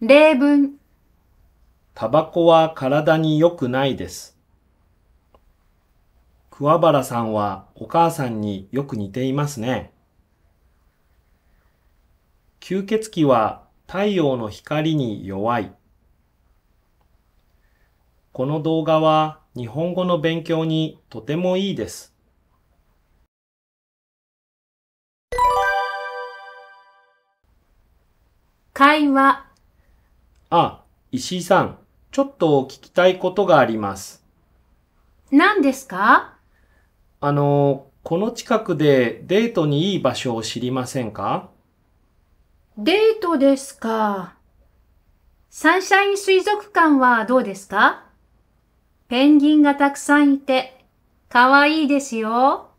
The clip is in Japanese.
例文、タバコは体に良くないです。桑原さんはお母さんによく似ていますね。吸血鬼は太陽の光に弱い。この動画は日本語の勉強にとてもいいです。会話、あ、石井さん、ちょっと聞きたいことがあります。何ですか？あの、この近くでデートにいい場所を知りませんか？デートですか。サンシャイン水族館はどうですか？ペンギンがたくさんいて、かわいいですよ。